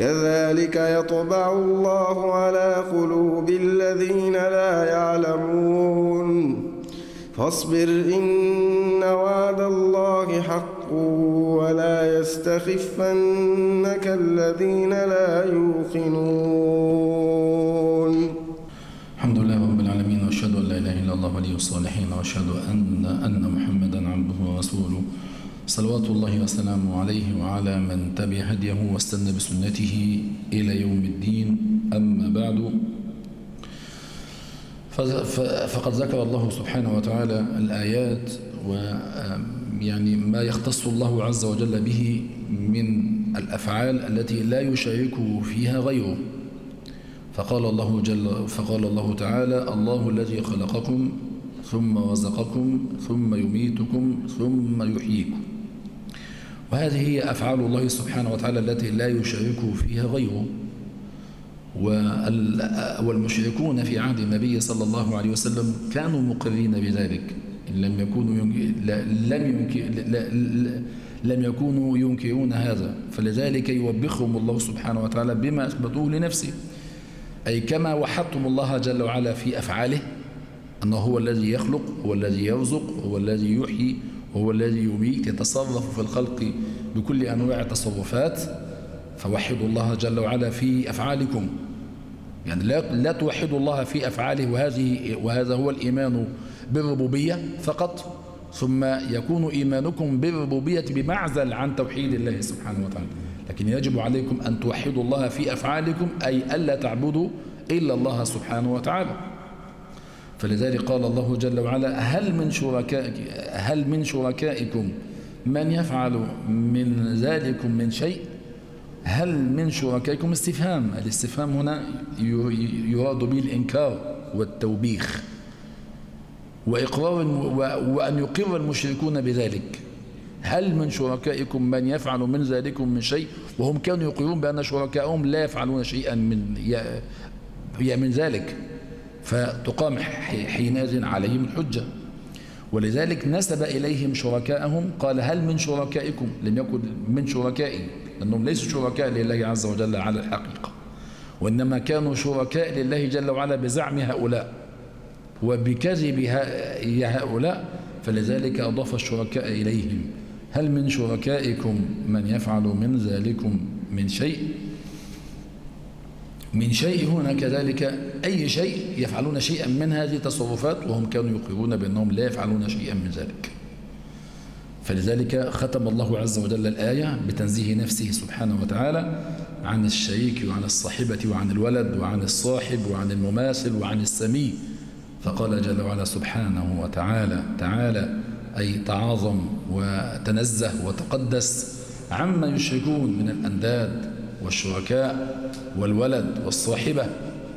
كذلك يطبع الله على قلوب الذين لا يعلمون. فاصبر إن وعد الله حق ولا يستخفنك الذين لا يوقنون. الحمد لله رب العالمين وأشهد أن لا إله إلا الله ولي الصالحين وأشهد أن أن محمدا عبده ورسوله. صلوات الله وسلامه عليه وعلى من تبع هديه واستنى بسنته إلى يوم الدين. أما بعد فقد ذكر الله سبحانه وتعالى الآيات ويعني ما يختص الله عز وجل به من الأفعال التي لا يشاركه فيها غيره. فقال الله جل فقال الله تعالى الله الذي خلقكم ثم رزقكم ثم يميتكم ثم يحييكم. وهذه هي أفعال الله سبحانه وتعالى التي لا يشاركه فيها غيره. والمشركون في عهد النبي صلى الله عليه وسلم كانوا مقرين بذلك. لم يكونوا لم لم يكونوا ينكرون هذا. فلذلك يوبخهم الله سبحانه وتعالى بما أثبتوه لنفسه. أي كما وحدتم الله جل وعلا في أفعاله أنه هو الذي يخلق هو الذي يرزق هو الذي يحيي. هو الذي يميت يتصرف في الخلق بكل أنواع التصرفات. فوحدوا الله جل وعلا في أفعالكم. يعني لا, لا توحدوا الله في أفعاله وهذه وهذا هو الإيمان بالربوبية فقط. ثم يكون إيمانكم بالربوبية بمعزل عن توحيد الله سبحانه وتعالى. لكن يجب عليكم أن توحدوا الله في أفعالكم أي ألا تعبدوا إلا الله سبحانه وتعالى. فلذلك قال الله جل وعلا هل من شركائك هل من شركائكم من يفعل من ذلكم من شيء؟ هل من شركائكم استفهام؟ الاستفهام هنا يراد به الإنكار والتوبيخ. وإقرار وأن يقر المشركون بذلك. هل من شركائكم من يفعل من ذلكم من شيء؟ وهم كانوا يقرون بأن شركائهم لا يفعلون شيئا من من ذلك. فتقام حينئذ عليهم الحجة. ولذلك نسب إليهم شركائهم قال هل من شركائكم لم يكن من شركائي لأنهم ليسوا شركاء لله عز وجل على الحقيقة وإنما كانوا شركاء لله جل وعلا بزعم هؤلاء وبكذب هؤلاء فلذلك أضاف الشركاء إليهم. هل من شركائكم من يفعل من ذلكم من شيء؟ من شيء هنا كذلك أي شيء يفعلون شيئا من هذه التصرفات وهم كانوا يقرون بأنهم لا يفعلون شيئا من ذلك. فلذلك ختم الله عز وجل الآية بتنزيه نفسه سبحانه وتعالى عن الشريك وعن الصاحبة وعن الولد وعن الصاحب وعن المماثل وعن السمي. فقال جل وعلا سبحانه وتعالى تعالى أي تعاظم وتنزه وتقدس عما يشركون من الأنداد والشركاء والولد والصاحبة.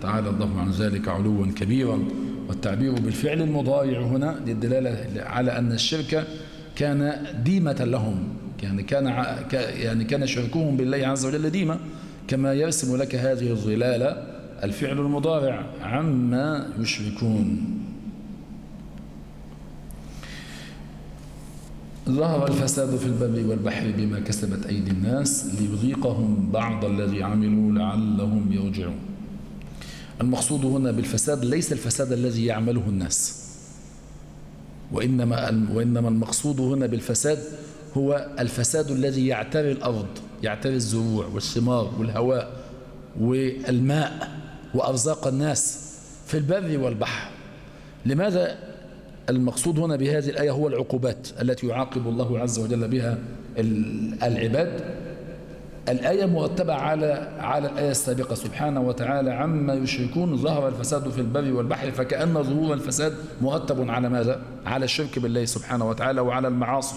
تعالى الله عن ذلك علوا كبيرا. والتعبير بالفعل المضارع هنا للدلالة على أن الشرك كان ديمة لهم. يعني كان يعني كان شركهم بالله عز وجل ديمة. كما يرسم لك هذه الظلالة الفعل المضارع عما يشركون. ظهر الفساد في البر والبحر بما كسبت أيدي الناس ليذيقهم بعض الذي عملوا لعلهم يرجعون. المقصود هنا بالفساد ليس الفساد الذي يعمله الناس. وإنما, وإنما المقصود هنا بالفساد هو الفساد الذي يعتري الأرض يعتري الزروع والثمار والهواء والماء وأرزاق الناس في البر والبحر. لماذا المقصود هنا بهذه الآية هو العقوبات التي يعاقب الله عز وجل بها العباد. الآية مرتبة على على الآية السابقة. سبحانه وتعالى عما يشركون ظهر الفساد في البر والبحر فكأن ظهور الفساد مرتب على ماذا؟ على الشرك بالله سبحانه وتعالى وعلى المعاصي.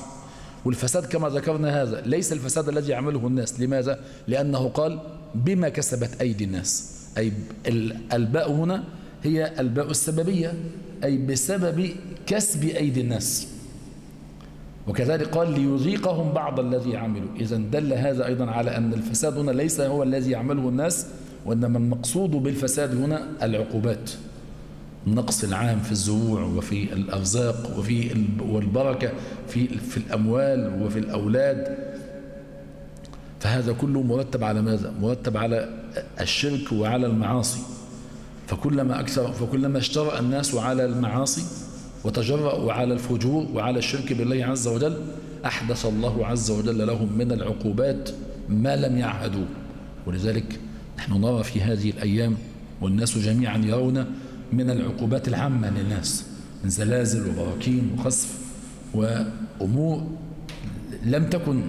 والفساد كما ذكرنا هذا ليس الفساد الذي يعمله الناس. لماذا؟ لأنه قال بما كسبت أيدي الناس. أي الباء هنا هي الباء السببية. أي بسبب كسب أيدي الناس. وكذلك قال ليذيقهم بعض الذي عملوا. إذا دل هذا أيضا على أن الفساد هنا ليس هو الذي يعمله الناس وإنما المقصود بالفساد هنا العقوبات. النقص العام في الزروع وفي الأرزاق وفي والبركة في في الأموال وفي الأولاد. فهذا كله مرتب على ماذا؟ مرتب على الشرك وعلى المعاصي. فكلما أكثر فكلما اشترأ الناس على المعاصي وتجرأوا على الفجور وعلى الشرك بالله عز وجل أحدث الله عز وجل لهم من العقوبات ما لم يعهدوا. ولذلك نحن نرى في هذه الأيام والناس جميعا يرون من العقوبات العامة للناس من زلازل وبراكين وخسف وأمور لم تكن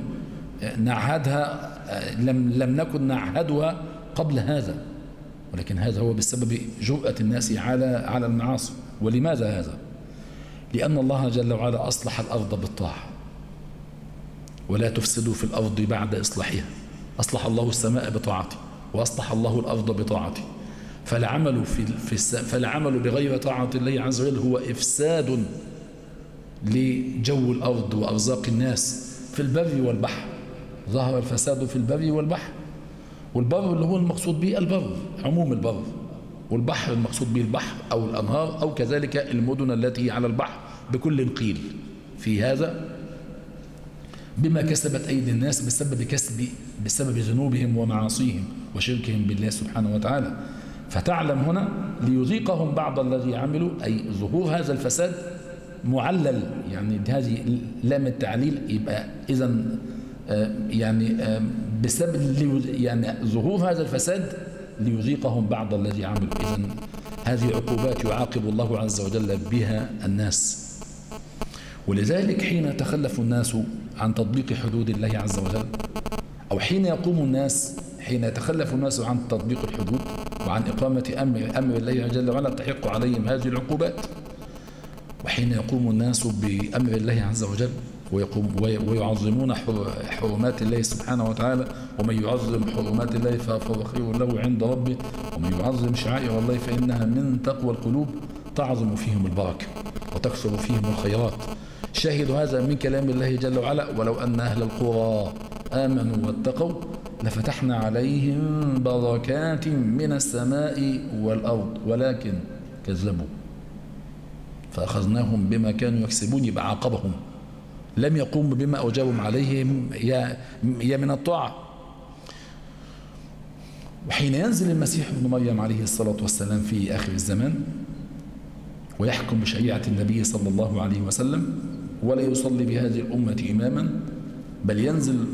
نعهدها لم, لم نكن نعهدها قبل هذا. ولكن هذا هو بسبب جرأة الناس على على المعاصي. ولماذا هذا؟ لأن الله جل وعلا أصلح الأرض بالطاعة. ولا تفسدوا في الأرض بعد إصلاحها. أصلح الله السماء بطاعته وأصلح الله الأرض بطاعته. فالعمل في في فالعمل بغير طاعة الله عز وجل هو إفساد لجو الأرض وأرزاق الناس في البر والبحر. ظهر الفساد في البر والبحر. والبر اللي هو المقصود به البر عموم البر. والبحر المقصود به البحر أو الأنهار أو كذلك المدن التي على البحر بكل قيل. في هذا بما كسبت أيدي الناس بسبب كسب بسبب ذنوبهم ومعاصيهم وشركهم بالله سبحانه وتعالى. فتعلم هنا ليذيقهم بعض الذي عملوا أي ظهور هذا الفساد معلل. يعني هذه لام التعليل يبقى إذا يعني بسبب يعني ظهور هذا الفساد ليذيقهم بعض الذي عملوا. إذا هذه عقوبات يعاقب الله عز وجل بها الناس. ولذلك حين تخلف الناس عن تطبيق حدود الله عز وجل أو حين يقوم الناس حين يتخلف الناس عن تطبيق الحدود وعن إقامة أمر, أمر الله جل وعلا تحق عليهم هذه العقوبات وحين يقوم الناس بأمر الله عز وجل ويقوم ويعظمون حرمات الله سبحانه وتعالى. ومن يعظم حرمات الله فهو خير له عند ربه. ومن يعظم شعائر الله فإنها من تقوى القلوب. تعظم فيهم البركة وتكثر فيهم الخيرات. شاهد هذا من كلام الله جل وعلا. ولو أن أهل القرى آمنوا واتقوا لفتحنا عليهم بركات من السماء والأرض ولكن كذبوا. فأخذناهم بما كانوا يكسبون يبقى عاقبهم. لم يقوم بما أوجبهم عليهم يا, يا من الطاعة. وحين ينزل المسيح ابن مريم عليه الصلاة والسلام في آخر الزمان ويحكم بشريعة النبي صلى الله عليه وسلم ولا يصلي بهذه الأمة إماما بل ينزل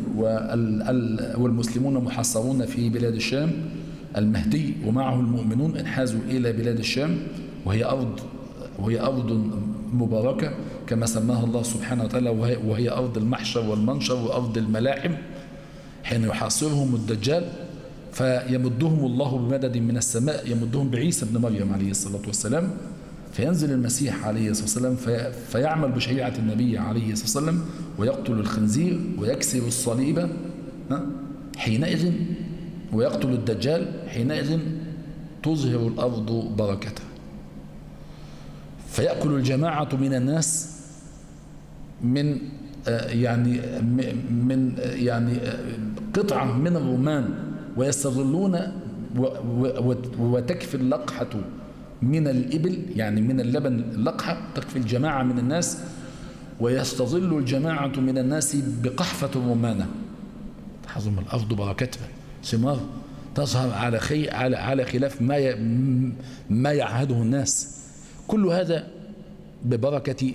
والمسلمون محصرون في بلاد الشام المهدي ومعه المؤمنون انحازوا إلى بلاد الشام وهي أرض وهي أرض مباركة. كما سماها الله سبحانه وتعالى وهي أرض المحشر والمنشر وأرض الملاحم حين يحاصرهم الدجال فيمدهم الله بمدد من السماء يمدهم بعيسى بن مريم عليه الصلاة والسلام فينزل المسيح عليه الصلاة والسلام في فيعمل بشريعة النبي عليه الصلاة والسلام ويقتل الخنزير ويكسر الصليب حينئذ ويقتل الدجال حينئذ تظهر الأرض بركته. فيأكل الجماعة من الناس من يعني من يعني قطعة من الرمان ويستظلون وتكفي اللقحة من الإبل يعني من اللبن اللقحة تكفي الجماعة من الناس ويستظل الجماعة من الناس بقحفة الرمانة تحظم الأرض بركتها. ثمار تظهر على خي على على خلاف ما ما يعهده الناس. كل هذا ببركة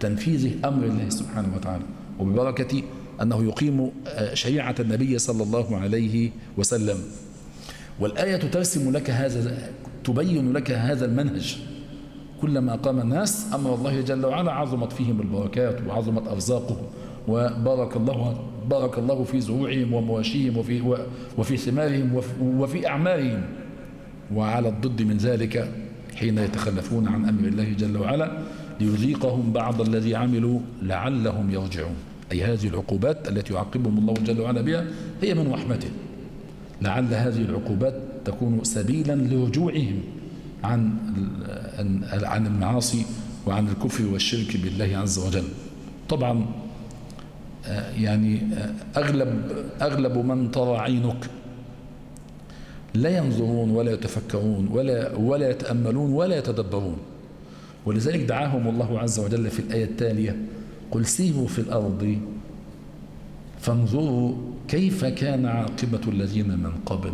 تنفيذ أمر الله سبحانه وتعالى وببركة أنه يقيم شريعة النبي صلى الله عليه وسلم. والآية ترسم لك هذا تبين لك هذا المنهج. كلما قام الناس أمر الله جل وعلا عظمت فيهم البركات وعظمت أرزاقهم وبارك الله بارك الله في زروعهم ومواشيهم وفي وفي ثمارهم وفي أعمارهم. وعلى الضد من ذلك حين يتخلفون عن أمر الله جل وعلا. ليذيقهم بعض الذي عملوا لعلهم يرجعون. أي هذه العقوبات التي يعاقبهم الله جل وعلا بها هي من رحمته. لعل هذه العقوبات تكون سبيلا لرجوعهم عن عن المعاصي وعن الكفر والشرك بالله عز وجل. طبعا آه، يعني آه، أغلب, أغلب من ترى عينك لا ينظرون ولا يتفكرون ولا, ولا يتأملون ولا يتدبرون. ولذلك دعاهم الله عز وجل في الآية التالية قل سيروا في الأرض فانظروا كيف كان عاقبة الذين من قبل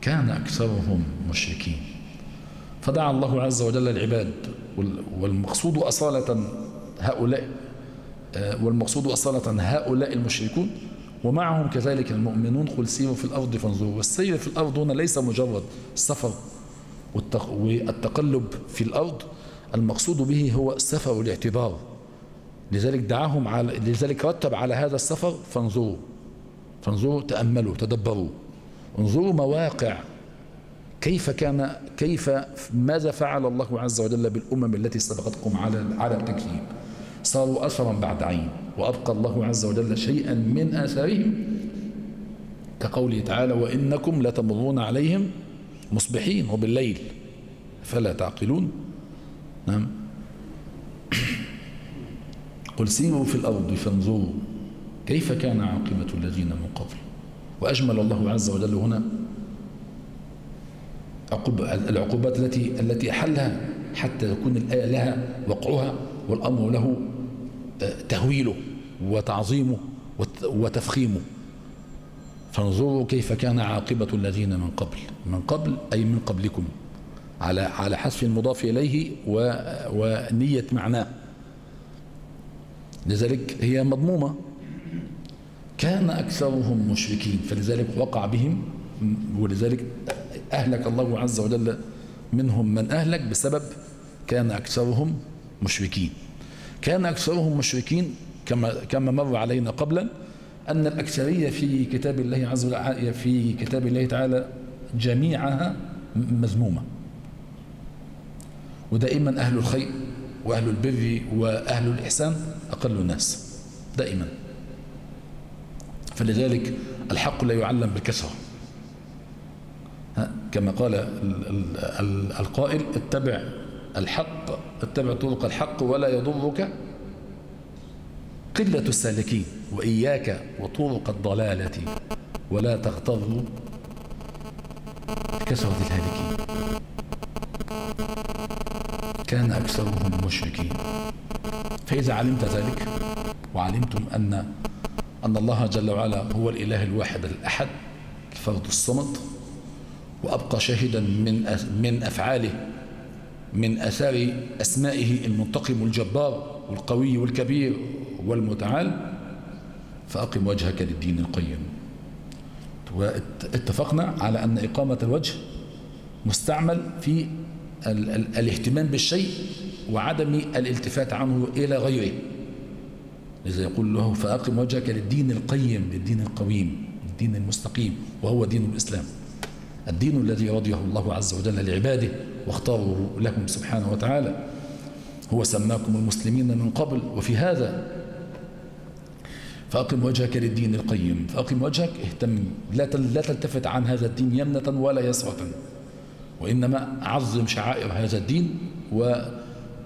كان أكثرهم مشركين. فدعا الله عز وجل العباد والمقصود أصالة هؤلاء آه، والمقصود أصالة هؤلاء المشركون ومعهم كذلك المؤمنون قل سيروا في الأرض فانظروا. والسير في الأرض هنا ليس مجرد السفر والتقلب في الأرض المقصود به هو سفر الاعتبار لذلك دعاهم على لذلك رتب على هذا السفر فانظروا. فانظروا تأملوا تدبروا. انظروا مواقع. كيف كان كيف ماذا فعل الله عز وجل بالأمم التي سبقتكم على على التكذيب. صاروا أثرا بعد عين. وأبقى الله عز وجل شيئا من آثارهم. كقوله تعالى وإنكم لتمرون عليهم مصبحين وبالليل. فلا تعقلون؟ نعم. قل سيروا في الأرض فانظروا كيف كان عاقبة الذين من قبل. وأجمل الله عز وجل هنا العقوبات التي التي أحلها حتى يكون الآية لها وقعها والأمر له آه، تهويله وتعظيمه وتفخيمه. فانظروا كيف كان عاقبة الذين من قبل. من قبل أي من قبلكم. على على حذف المضاف إليه ونية معناه لذلك هي مضمومة. كان أكثرهم مشركين فلذلك وقع بهم ولذلك أهلك الله عز وجل منهم من أهلك بسبب كان أكثرهم مشركين. كان أكثرهم مشركين كما كما مر علينا قبلا أن الأكثرية في كتاب الله عز وجل في كتاب الله تعالى جميعها مذمومة. ودائما أهل الخير وأهل البر وأهل الإحسان أقل الناس دائما. فلذلك الحق لا يعلم بالكسرة كما قال القائل اتبع الحق اتبع طرق الحق ولا يضرك قلة السالكين وإياك وطرق الضلالة. ولا تغتر بكثرة الهالكين. كان أكثرهم مشركين. فإذا علمت ذلك وعلمتم أن أن الله جل وعلا هو الإله الواحد الأحد الفرد الصمد وأبقى شاهدا من من أفعاله من أثار أسمائه المنتقم الجبار والقوي والكبير والمتعال. فأقم وجهك للدين القيم. واتفقنا على أن إقامة الوجه مستعمل في ال ال الاهتمام بالشيء وعدم الالتفات عنه إلى غيره. لذا يقول له فأقم وجهك للدين القيم للدين القويم للدين المستقيم وهو دين الإسلام. الدين الذي رضيه الله عز وجل لعباده واختاره لهم سبحانه وتعالى. هو سماكم المسلمين من قبل وفي هذا. فأقم وجهك للدين القيم. فأقم وجهك اهتم. لا تلتفت عن هذا الدين يمنة ولا يسرة. وإنما عظم شعائر هذا الدين و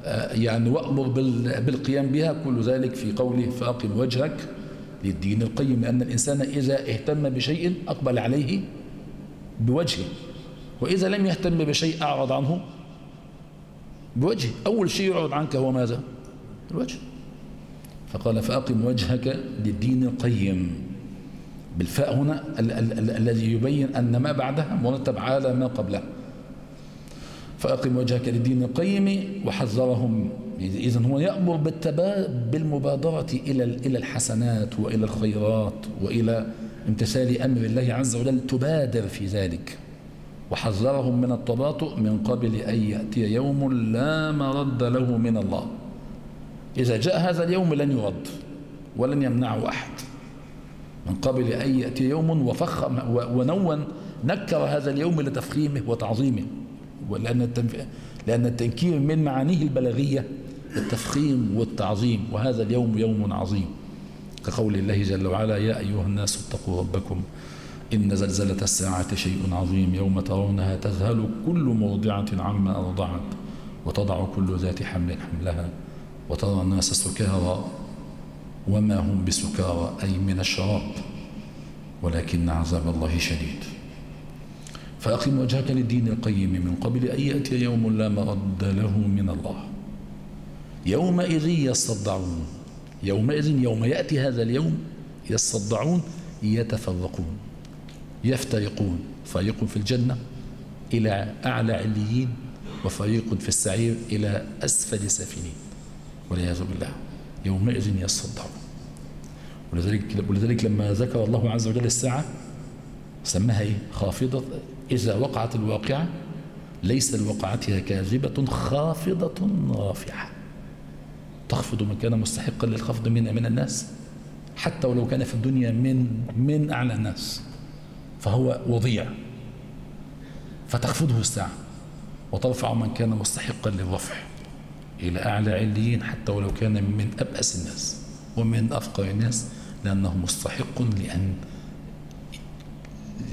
آه، يعني وأمر بالقيام بها كل ذلك في قوله فأقم وجهك للدين القيم لأن الإنسان إذا اهتم بشيء أقبل عليه بوجهه وإذا لم يهتم بشيء أعرض عنه بوجهه. أول شيء يعرض عنك هو ماذا؟ الوجه. فقال فأقم وجهك للدين القيم. بالفاء هنا الذي يبين أن ما بعدها مرتب على ما قبله. فأقم وجهك للدين القيم وحذرهم. إذن هو يأمر بالمبادرة إلى إلى الحسنات وإلى الخيرات وإلى امتثال أمر الله عز وجل. تبادر في ذلك. وحذرهم من التباطؤ من قبل أن يأتي يوم لا مرد له من الله. إذا جاء هذا اليوم لن يرد ولن يمنعه أحد. من قبل أن يأتي يوم وفخم ونون نكر هذا اليوم لتفخيمه وتعظيمه. ولأن لأن التنكير من معانيه البلاغية التفخيم والتعظيم وهذا اليوم يوم عظيم. كقول الله جل وعلا يا أيها الناس اتقوا ربكم إن زلزلة الساعة شيء عظيم يوم ترونها تذهل كل مرضعة عما أرضعت وتضع كل ذات حمل حملها وترى الناس سكارى وما هم بسكارى أي من الشراب ولكن عذاب الله شديد. فأقم وجهك للدين القيم من قبل أن يأتي يوم لا مرد له من الله. يومئذ يصدعون. يومئذ يوم يأتي هذا اليوم يصدعون يتفرقون يفترقون. فريق في الجنة إلى أعلى عليين وفريق في السعير إلى أسفل سافلين والعياذ بالله. يومئذ يصدعون. ولذلك, ولذلك لما ذكر الله عز وجل الساعة سماها إيه؟ خافضة. إذا وقعت الواقعة ليس لوقعتها كاذبة خافضة رافعة. تخفض من كان مستحقا للخفض من من الناس. حتى ولو كان في الدنيا من من أعلى الناس. فهو وضيع. فتخفضه الساعة وترفع من كان مستحقا للرفع إلى أعلى عليين حتى ولو كان من أبأس الناس ومن أفقر الناس لأنه مستحق لأن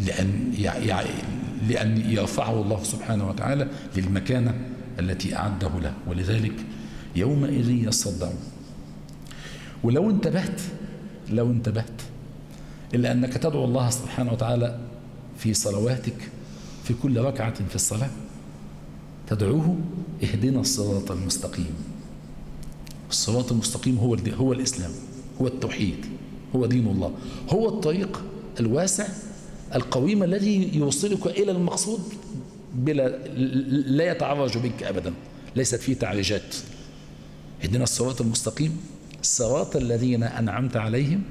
لأن لأن يرفعه الله سبحانه وتعالى للمكانة التي أعده له ولذلك يومئذ يصدعون. ولو انتبهت لو انتبهت إلا أنك تدعو الله سبحانه وتعالى في صلواتك في كل ركعة في الصلاة تدعوه اهدنا الصراط المستقيم. الصراط المستقيم هو هو الإسلام هو التوحيد هو دين الله هو الطريق الواسع القويم الذي يوصلك إلى المقصود بلا لا يتعرج بك أبدا. ليست فيه تعريجات. اهدنا الصراط المستقيم. الصراط الذين أنعمت عليهم.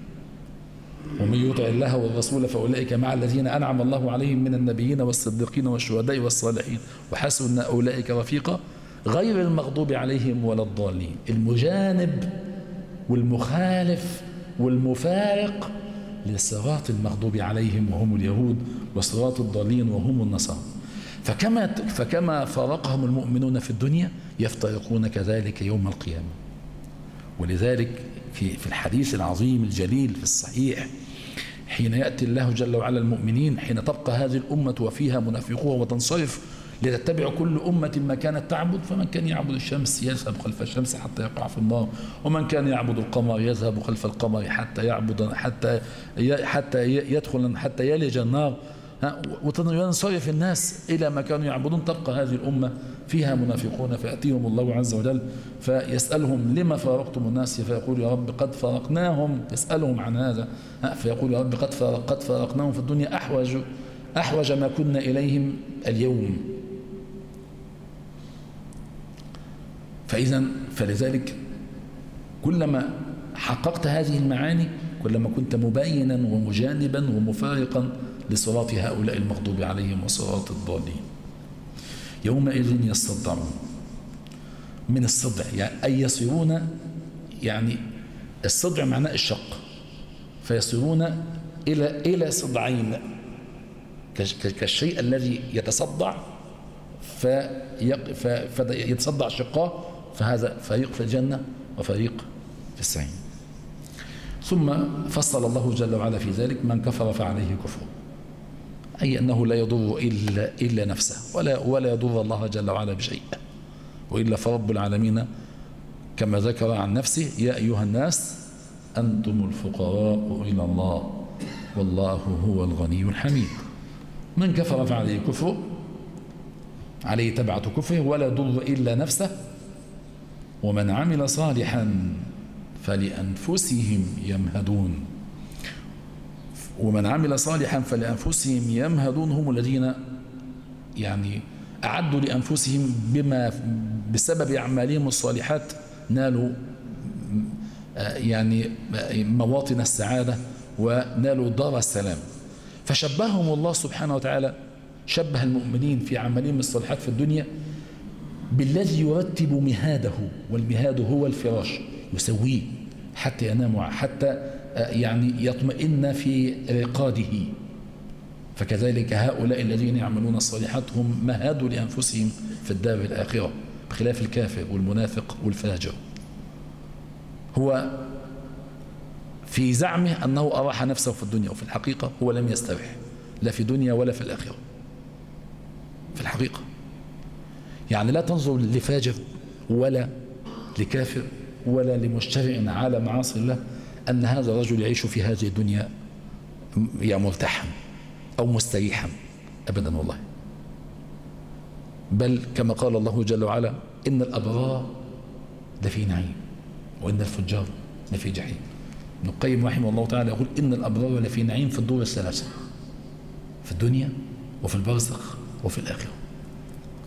ومن يطع الله والرسول فأولئك مع الذين أنعم الله عليهم من النبيين والصديقين والشهداء والصالحين. وحسن أولئك رفيقا. غير المغضوب عليهم ولا الضالين. المجانب والمخالف والمفارق للصراط المغضوب عليهم وهم اليهود وصراط الضالين وهم النصارى. فكما فكما فارقهم المؤمنون في الدنيا يفترقون كذلك يوم القيامة. ولذلك في في الحديث العظيم الجليل في الصحيح حين يأتي الله جل وعلا المؤمنين حين تبقى هذه الأمة وفيها منافقوها وتنصرف لتتبع كل أمة ما كانت تعبد فمن كان يعبد الشمس يذهب خلف الشمس حتى يقع في النار ومن كان يعبد القمر يذهب خلف القمر حتى يعبد حتى حتى يدخل حتى يلج النار. وينصرف الناس إلى ما كانوا يعبدون. تبقى هذه الأمة فيها منافقون فيأتيهم الله عز وجل فيسألهم لما فارقتم الناس؟ فيقول يا رب قد فارقناهم. يسألهم عن هذا. فيقول يا رب قد فارق قد فارقناهم في الدنيا. أحوج أحوج ما كنا إليهم اليوم. فإذا فلذلك كلما حققت هذه المعاني كلما كنت مبينا ومجانبا ومفارقا لصراط هؤلاء المغضوب عليهم وصراط الضالين. يومئذ يصدعون من الصدع يعني أي يصيرون يعني الصدع معناه الشق. فيصيرون إلى إلى صدعين. كالشيء الذي يتصدع فيتصدع شقاه فهذا فريق في الجنة وفريق في السعين ثم فصل الله جل وعلا في ذلك من كفر فعليه كفر. أي أنه لا يضر إلا, إلا نفسه ولا, ولا يضر الله جل وعلا بشيء وإلا فرب العالمين كما ذكر عن نفسه يا أيها الناس أنتم الفقراء إلى الله والله هو الغني الحميد. من كفر فعليه كفر؟ عليه تبعة كفره ولا يضر إلا نفسه ومن عمل صالحا فلأنفسهم يمهدون. ومن عمل صالحا فلأنفسهم يمهدون هم الذين يعني أعدوا لأنفسهم بما بسبب أعمالهم الصالحات نالوا يعني مواطن السعادة ونالوا دار السلام. فشبههم الله سبحانه وتعالى شبه المؤمنين في عملهم الصالحات في الدنيا بالذي يرتب مهاده والمهاد هو الفراش يسويه حتى ينام حتى يعني يطمئن في رقاده. فكذلك هؤلاء الذين يعملون الصالحات هم مهادوا لأنفسهم في الدار الآخرة بخلاف الكافر والمنافق والفاجر. هو في زعمه أنه أراح نفسه في الدنيا وفي الحقيقة هو لم يسترح لا في دنيا ولا في الآخرة. في الحقيقة. يعني لا تنظر لفاجر ولا لكافر ولا لمجتمع على معاصي الله أن هذا الرجل يعيش في هذه الدنيا يعني مرتاحا أو مستريحا أبدا والله. بل كما قال الله جل وعلا إن الأبرار لفي نعيم وإن الفجار لفي جحيم. ابن القيم رحمه الله تعالى يقول إن الأبرار لفي نعيم في الدور الثلاثة في الدنيا وفي البرزخ وفي الآخرة.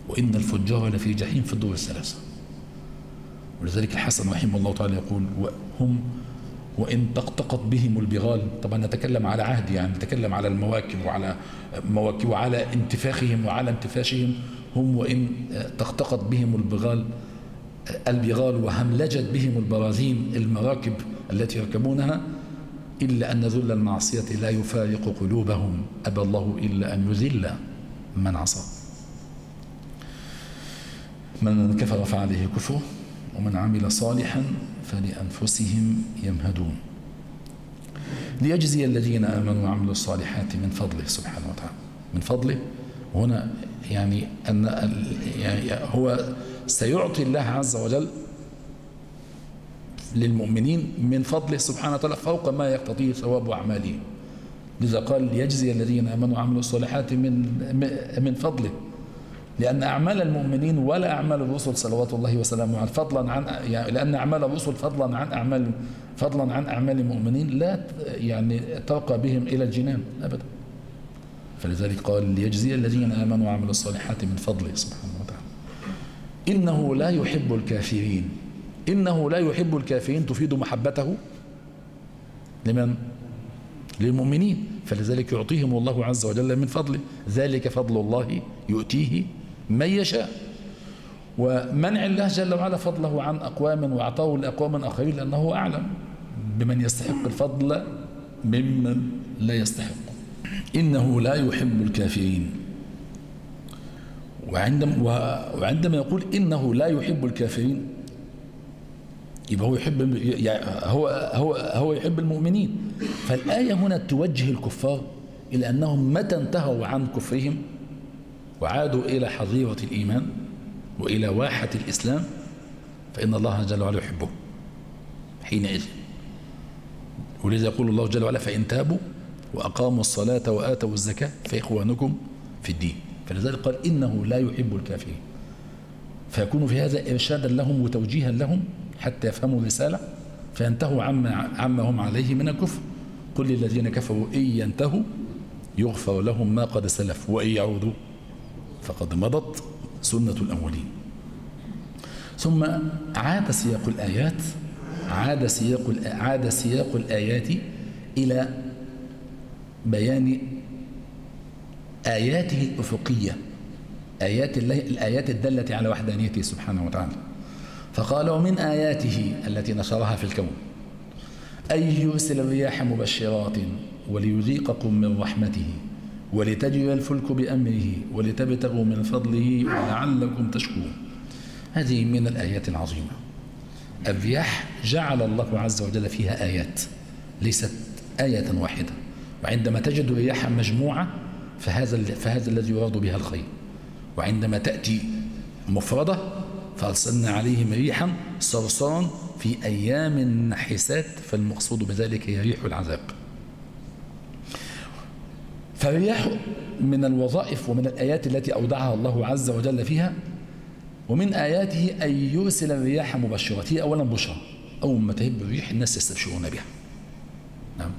وإن الفجار لفي جحيم في الدور الثلاثة. ولذلك الحسن رحمه الله تعالى يقول وهم وإن طقطقت بهم البغال طبعا نتكلم على عهد يعني نتكلم على المواكب وعلى مواكب وعلى انتفاخهم وعلى انتفاشهم. هم وإن طقطقت بهم البغال البغال وهملجت بهم البرازين المراكب التي يركبونها إلا أن ذل المعصية لا يفارق قلوبهم أبى الله إلا أن يذل من عصى من كفر فعليه كفره ومن عمل صالحا فلأنفسهم يمهدون. ليجزي الذين آمنوا وعملوا الصالحات من فضله سبحانه وتعالى. من فضله. هنا يعني أن يعني هو سيعطي الله عز وجل للمؤمنين من فضله سبحانه وتعالى فوق ما يقتضيه ثواب أعمالهم. لذا قال ليجزي الذين آمنوا وعملوا الصالحات من من فضله. لأن أعمال المؤمنين ولا أعمال الرسل صلوات الله وسلامه عليه. فضلا عن يعني لأن أعمال الرسل فضلا عن أعمال فضلا عن أعمال المؤمنين لا يعني ترقى بهم إلى الجنان أبدا. فلذلك قال ليجزي الذين آمنوا وعملوا الصالحات من فضله سبحانه وتعالى. إنه لا يحب الكافرين. إنه لا يحب الكافرين. تفيد محبته لمن؟ للمؤمنين. فلذلك يعطيهم الله عز وجل من فضله. ذلك فضل الله يؤتيه من يشاء. ومنع الله جل وعلا فضله عن أقوام وأعطاه لأقوام آخرين لأنه أعلم بمن يستحق الفضل ممن لا يستحق. إنه لا يحب الكافرين. وعندما, وعندما يقول إنه لا يحب الكافرين يبقى هو يحب يعني هو هو هو يحب المؤمنين. فالآية هنا توجه الكفار إلى أنهم متى انتهوا عن كفرهم؟ وعادوا إلى حظيرة الإيمان وإلى واحة الإسلام فإن الله جل وعلا يحبه حينئذ. ولذا يقول الله جل وعلا فإن تابوا وأقاموا الصلاة وآتوا الزكاة فإخوانكم في الدين. فلذلك قال إنه لا يحب الكافرين. فيكون في هذا إرشادا لهم وتوجيها لهم حتى يفهموا الرسالة فينتهوا عما, عما هم عليه من الكفر. قل للذين كفروا إن ينتهوا يغفر لهم ما قد سلف وإن يعودوا فقد مضت سنة الأولين. ثم عاد سياق الآيات عاد سياق عاد سياق الآيات إلى بيان آياته الأفقية آيات الله الآيات الدالة على وحدانيته سبحانه وتعالى. فقال ومن آياته التي نشرها في الكون أن يرسل الرياح مبشرات وليذيقكم من رحمته ولتجري الفلك بأمره ولتبتغوا من فضله ولعلكم تشكرون. هذه من الآيات العظيمة. الرياح جعل الله عز وجل فيها آيات ليست آية واحدة. وعندما تجد رياحا مجموعة فهذا, فهذا الذي يراد بها الخير. وعندما تأتي مفردة فأرسلنا عليهم ريحا صرصرا في أيام نحسات فالمقصود بذلك هي ريح العذاب. فالرياح من الوظائف ومن الآيات التي أودعها الله عز وجل فيها ومن آياته أن يرسل الرياح مبشرات. هي أولا بشرى أول ما تهب الريح الناس يستبشرون بها. نعم.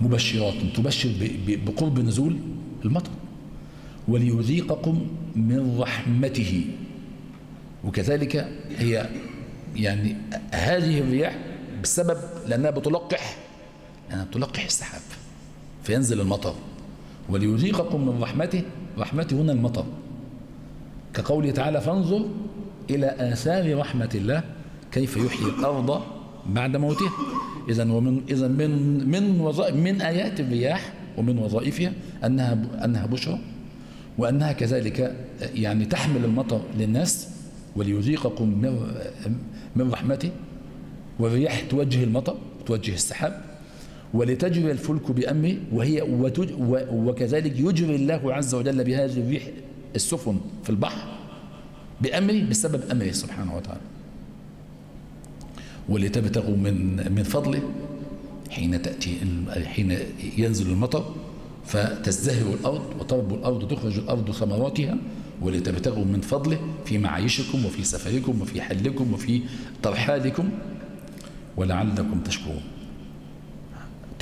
مبشرات تبشر بقرب نزول المطر وليذيقكم من رحمته. وكذلك هي يعني هذه الرياح بسبب لأنها بتلقح لأنها بتلقح السحاب. فينزل المطر. وليذيقكم من رحمته رحمته هنا المطر. كقوله تعالى فانظر إلى آثار رحمة الله كيف يحيي الأرض بعد موتها. إذا ومن إذا من من وظائف من آيات الرياح ومن وظائفها أنها أنها بشرى وأنها كذلك يعني تحمل المطر للناس. وليذيقكم من من رحمته والرياح توجه المطر توجه السحاب. ولتجري الفلك بأمره وهي وكذلك يجري الله عز وجل بهذه الريح السفن في البحر بأمره بسبب أمره سبحانه وتعالى. ولتبتغوا من من فضله حين تأتي حين ينزل المطر فتزدهر الأرض وتربو الأرض تخرج الأرض ثمراتها. ولتبتغوا من فضله في معايشكم وفي سفركم وفي حلكم وفي ترحالكم ولعلكم تشكرون.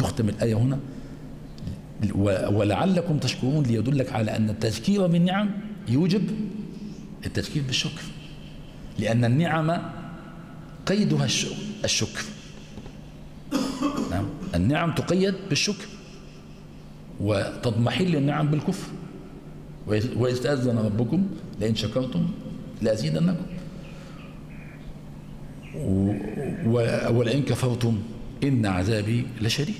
تختم الآية هنا. ولعلكم تشكرون ليدلك على أن التذكير بالنعم يوجب التذكير بالشكر. لأن النعم قيدها الشكر. نعم. النعم تقيد بالشكر وتضمحل النعم بالكفر. وإذ ربكم لئن شكرتم لأزيدنكم. ولئن كفرتم إن عذابي لشديد.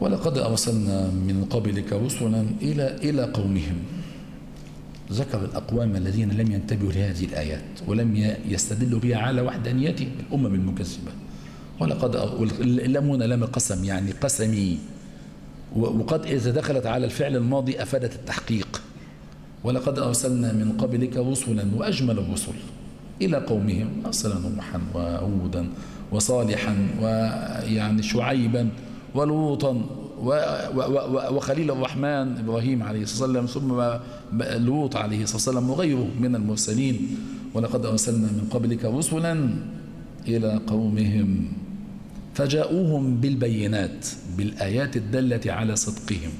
ولقد أرسلنا من قبلك رسلا إلى إلى قومهم. ذكر الأقوام الذين لم ينتبهوا لهذه الآيات ولم يستدلوا بها على وحدانيته الأمم المكذبة ولقد اللام لام قسم يعني قسمي. وقد إذا دخلت على الفعل الماضي أفادت التحقيق. ولقد أرسلنا من قبلك رسلا وأجمل الرسل. إلى قومهم أرسل نوحا وهودا وصالحا ويعني شعيبا ولوطا وخليل الرحمن إبراهيم عليه الصلاة والسلام ثم لوط عليه الصلاة والسلام وغيره من المرسلين. ولقد أرسلنا من قبلك رسلا إلى قومهم فجاءوهم بالبينات بالآيات الدالة على صدقهم.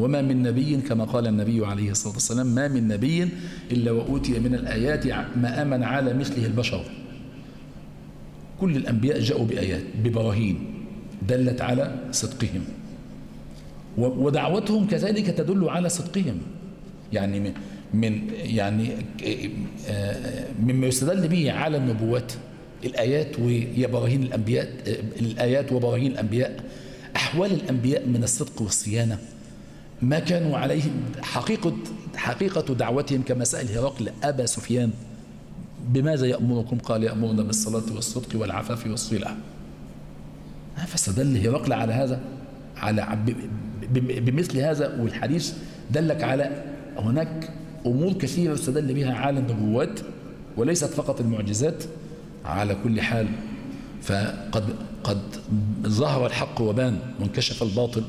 وما من نبي كما قال النبي عليه الصلاة والسلام ما من نبي إلا وأوتي من الآيات ما أمن على مثله البشر. كل الأنبياء جاءوا بآيات ببراهين دلت على صدقهم. ودعوتهم كذلك تدل على صدقهم. يعني من يعني آه، مما يستدل به على النبوات. الآيات وهي براهين الأنبياء الآيات وبراهين الأنبياء أحوال الأنبياء من الصدق والصيانة. ما كانوا عليه حقيقة حقيقة دعوتهم كما سأل هرقل أبا سفيان بماذا يأمركم؟ قال يأمرنا بالصلاة والصدق والعفاف والصلة فاستدل هرقل على هذا؟ على بمثل هذا والحديث دلك على هناك أمور كثيرة استدل بها على النبوات وليست فقط المعجزات. على كل حال فقد قد ظهر الحق وبان وانكشف الباطل.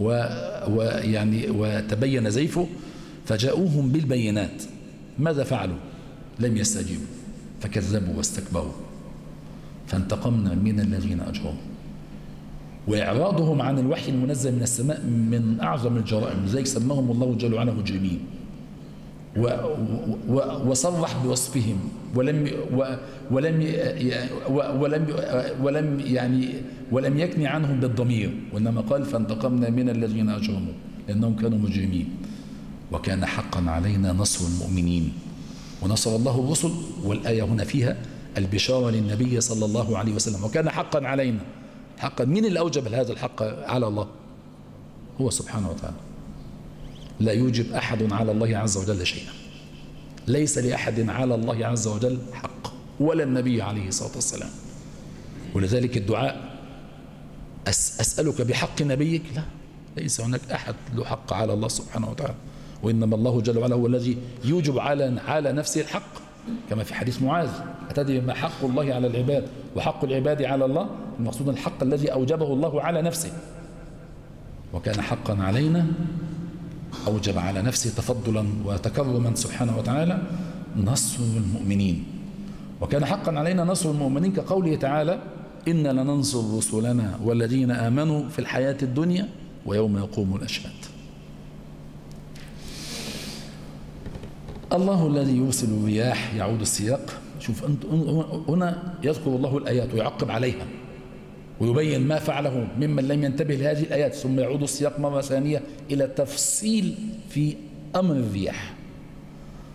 ويعني وتبين زيفه فجاءوهم بالبينات. ماذا فعلوا؟ لم يستجيبوا فكذبوا واستكبروا فانتقمنا من الذين أجرموا وإعراضهم عن الوحي المنزل من السماء من أعظم الجرائم لذلك سماهم الله جل وعلا مجرمين. وصرح بوصفهم ولم ولم ولم ولم يعني ولم يكني عنهم بالضمير وإنما قال فانتقمنا من الذين أجرموا لأنهم كانوا مجرمين. وكان حقا علينا نصر المؤمنين. ونصر الله الرسل والآية هنا فيها البشارة للنبي صلى الله عليه وسلم. وكان حقا علينا. حقا مين اللي أوجب هذا الحق على الله؟ هو سبحانه وتعالى. لا يوجب أحد على الله عز وجل شيئا. ليس لأحد على الله عز وجل حق ولا النبي عليه الصلاة والسلام. ولذلك الدعاء أسألك بحق نبيك؟ لا ليس هناك أحد له حق على الله سبحانه وتعالى وإنما الله جل وعلا هو الذي يوجب على على نفسه الحق كما في حديث معاذ أتدري ما حق الله على العباد وحق العباد على الله؟ المقصود الحق الذي أوجبه الله على نفسه. وكان حقا علينا أوجب على نفسه تفضلا وتكرما سبحانه وتعالى نصر المؤمنين. وكان حقا علينا نصر المؤمنين كقوله تعالى إن لننصر رسلنا والذين آمنوا في الحياة الدنيا ويوم يقوم الأشهاد. الله الذي يرسل الرياح يعود السياق. شوف أنت هنا يذكر الله الآيات ويعقب عليها ويبين ما فعله ممن لم ينتبه لهذه الآيات ثم يعود السياق مرة ثانية إلى التفصيل في أمر الرياح.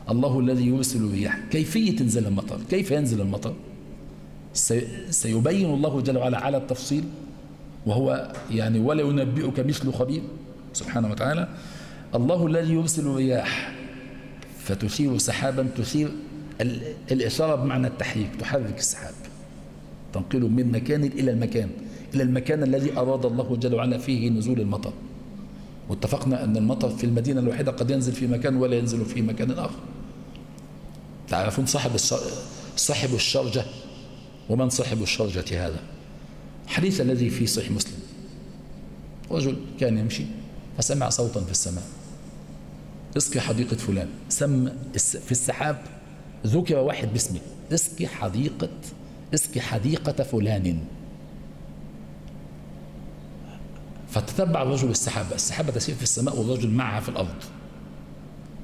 الله الذي يرسل الرياح. كيفية تنزل المطر؟ كيف ينزل المطر؟ سيبين الله جل وعلا على التفصيل وهو يعني ولا ينبئك مثل خبير سبحانه وتعالى. الله الذي يرسل الرياح فتثير سحابا تثير الإشارة بمعنى التحريك تحرك السحاب تنقله من مكان إلى المكان إلى المكان الذي أراد الله جل وعلا فيه نزول المطر. واتفقنا أن المطر في المدينة الواحدة قد ينزل في مكان ولا ينزل في مكان آخر. تعرفون صاحب صاحب الشرجة؟ ومن صاحب الشرجة هذا. حديث الذي في صحيح مسلم. رجل كان يمشي فسمع صوتا في السماء. اسقي حديقة فلان. سم في السحاب ذكر واحد باسمه. اسقي حديقة اسقي حديقة فلان. فتتبع الرجل السحابة. السحابة تسير في السماء والرجل معها في الأرض.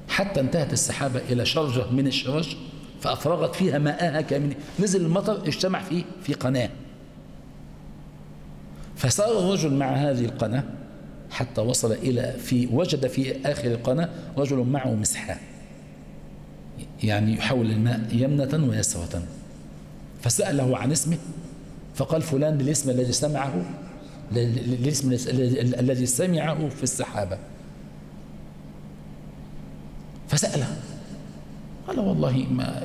حتى انتهت السحابة إلى شرجة من الشرج. فأفرغت فيها ماءها كامل نزل المطر اجتمع فيه في قناة. فسار الرجل مع هذه القناة حتى وصل إلى في وجد في آخر القناة رجل معه مسحة. يعني يحول الماء يمنة ويسرة. فسأله عن اسمه فقال فلان للاسم الذي سمعه الاسم الذي سمعه في السحابة. فسأله قال والله ما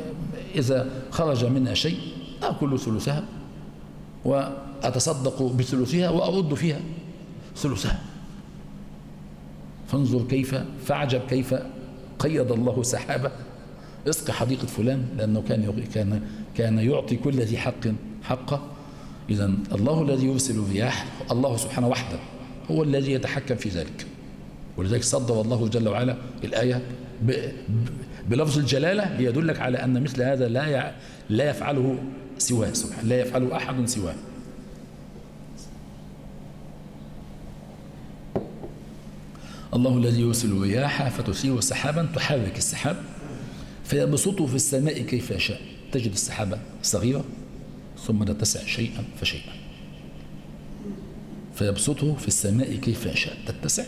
إذا خرج منها شيء أكل ثلثها وأتصدق بثلثها وأرد فيها ثلثها. فانظر كيف فعجب كيف قيد الله سحابة. اسقى حديقة فلان لأنه كان كان كان يعطي كل ذي حق حقه. إذا الله الذي يرسل الرياح الله سبحانه وحده هو الذي يتحكم في ذلك. ولذلك صدر الله جل وعلا الآية بلفظ الجلالة ليدلك على أن مثل هذا لا لا يفعله سواه سبحانه لا يفعله أحد سواه. الله الذي يرسل الرياح فتثير سحابا تحرك السحاب فيبسطه في السماء كيف يشاء. تجد السحابة صغيرة ثم تتسع شيئا فشيئا. فيبسطه في السماء كيف يشاء. تتسع؟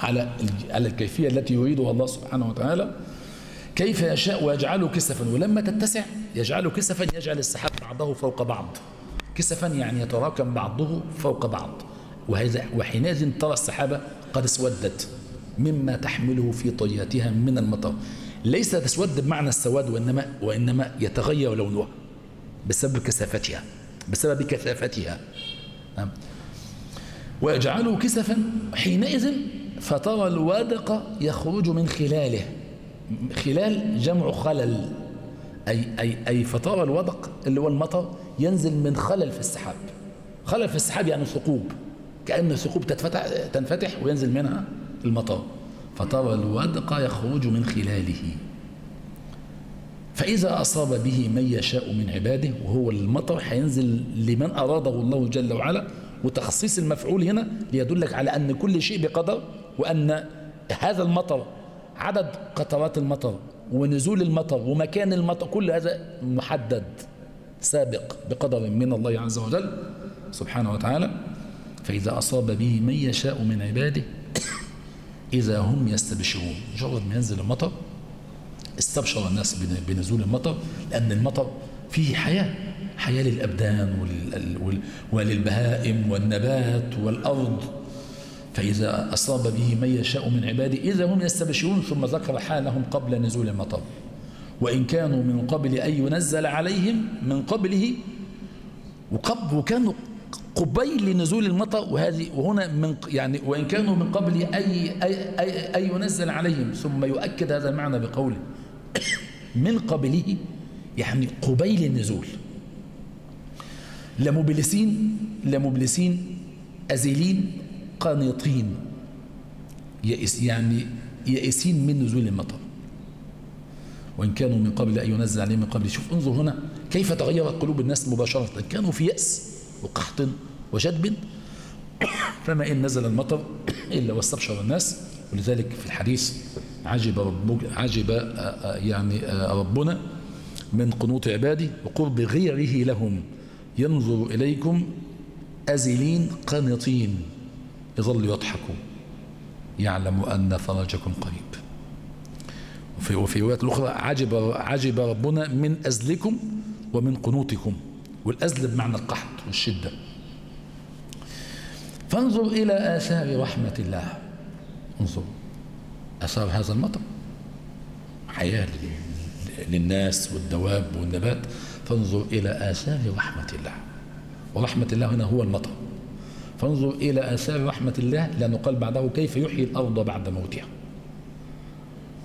على على الكيفية التي يريدها الله سبحانه وتعالى. كيف يشاء ويجعله كسفا ولما تتسع يجعله كسفا يجعل السحاب بعضه فوق بعض. كسفا يعني يتراكم بعضه فوق بعض. وهذا وحينئذ ترى السحابة قد اسودت مما تحمله في طياتها من المطر. ليس تسود بمعنى السواد وإنما, وإنما يتغير لونها بسبب كثافتها بسبب كثافتها. نعم. ويجعله كسفا حينئذ فترى الوادق يخرج من خلاله. خلال جمع خلل. أي, أي, أي فترى الودق اللي هو المطر ينزل من خلل في السحاب. خلل في السحاب يعني ثقوب. كأن الثقوب تنفتح, تنفتح وينزل منها المطر. فترى الودق يخرج من خلاله. فإذا أصاب به من يشاء من عباده وهو المطر حينزل لمن أراده الله جل وعلا. وتخصيص المفعول هنا ليدلك على أن كل شيء بقدر وأن هذا المطر عدد قطرات المطر ونزول المطر ومكان المطر كل هذا محدد سابق بقدر من الله عز وجل سبحانه وتعالى. فإذا أصاب به من يشاء من عباده إذا هم يستبشرون. مجرد ما ينزل المطر استبشر الناس بنزول المطر لأن المطر فيه حياة حياة للأبدان وللبهائم والنبات والأرض. فإذا أصاب به من يشاء من عباده إذا هم يستبشرون ثم ذكر حالهم قبل نزول المطر. وإن كانوا من قبل أن ينزل عليهم من قبله وقبل وكانوا قبيل نزول المطر وهذه وهنا من يعني وإن كانوا من قبل أي, أي, أي, أي ينزل عليهم ثم يؤكد هذا المعنى بقوله. من قبله يعني قبيل النزول. لمبلسين لمبلسين أزلين قانطين يئس يعني يئسين من نزول المطر. وإن كانوا من قبل أن ينزل عليهم من قبل. شوف انظر هنا كيف تغيرت قلوب الناس مباشرة. كانوا في يأس وقحط وجدب. فما إن نزل المطر إلا واستبشر الناس. ولذلك في الحديث عجب, رب عجب يعني ربنا من قنوط عباده وقرب غيره لهم. ينظر إليكم أزلين قنطين. يظل يضحكوا. يعلم أن فرجكم قريب. وفي, وفي روايات الأخرى عجب, عجب ربنا من أزلكم ومن قنوطكم. والأزل بمعنى القحط والشدة. فانظر إلى آثار رحمة الله. انظر. أثار هذا المطر. حياة للناس والدواب والنبات. فانظر إلى آثار رحمة الله. ورحمة الله هنا هو المطر. فانظر إلى آثار رحمة الله لأنه قال بعده كيف يحيي الأرض بعد موتها.